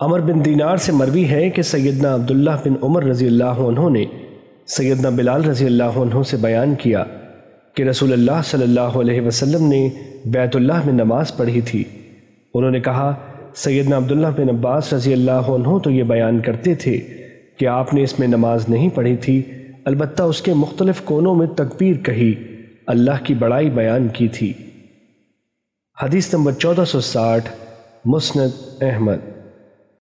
عمر بن دینار سے مروی ہے کہ سیدنا عبداللہ بن عمر رضی اللہ عنہ نے سیدنا بلال رضی اللہ عنہ سے بیان کیا کہ رسول اللہ صلی اللہ علیہ وسلم نے بیت اللہ میں نماز پڑھی تھی۔ انہوں نے کہا، سیدنا عبداللہ بن عباس رضی اللہ عنہ تو یہ بیان کرتے تھے کہ آپ نے اس میں نماز نہیں پڑھی تھی۔ البتہ اس کے مختلف کونوں میں تکبیر کہی، اللہ کی بڑائی بیان کی تھی۔ حدیث نمبر چودہ سو ساٹھ، مسند احمد۔